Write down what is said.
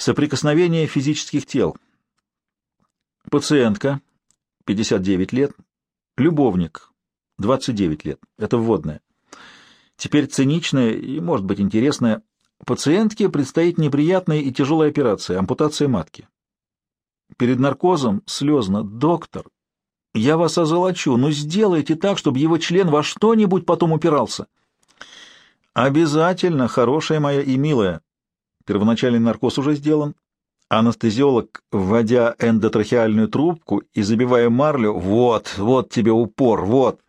Соприкосновение физических тел. Пациентка, 59 лет, любовник, 29 лет. Это вводное. Теперь циничное и, может быть, интересное. Пациентке предстоит неприятная и тяжелая операция – ампутация матки. Перед наркозом слезно «Доктор, я вас озолочу, но сделайте так, чтобы его член во что-нибудь потом упирался». «Обязательно, хорошая моя и милая». Первоначальный наркоз уже сделан. Анестезиолог, вводя эндотрахеальную трубку и забивая марлю, «Вот, вот тебе упор, вот».